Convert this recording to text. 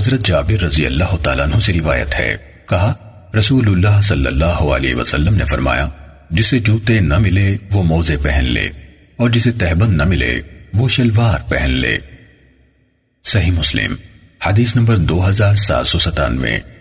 حضرت جابر رضی اللہ تعالیٰ عنہ سے روایت ہے۔ کہا، رسول اللہ صلی اللہ علیہ وسلم نے فرمایا، جسے جوتے نہ ملے، وہ موزے پہن لے، اور جسے تہبند نہ ملے، وہ شلوار پہن لے۔ صحیح مسلم، حدیث نمبر دو ہزار سات سو ستانوے۔